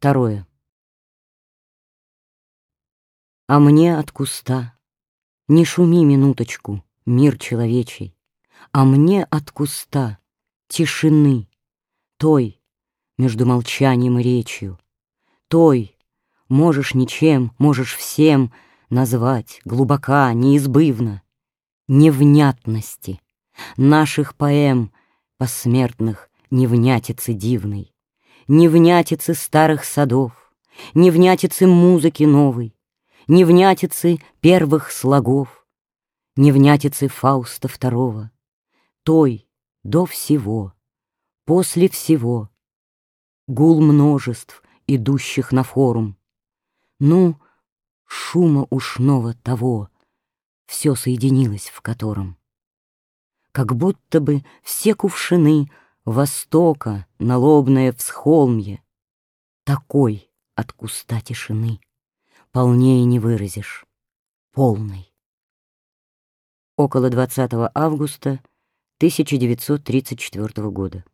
Второе. А мне от куста. Не шуми минуточку, мир человечий, А мне от куста тишины, Той, между молчанием и речью, Той, можешь ничем, можешь всем Назвать глубока, неизбывно, Невнятности наших поэм Посмертных невнятицы дивной, Невнятицы старых садов, Невнятицы музыки новой, Невнятицы первых слогов, Невнятицы Фауста второго, Той до всего, после всего, Гул множеств, идущих на форум. Ну, шума ушного того, Все соединилось в котором. Как будто бы все кувшины Востока, налобное всхолмье, Такой от куста тишины полнее не выразишь, полной. Около 20 августа 1934 года.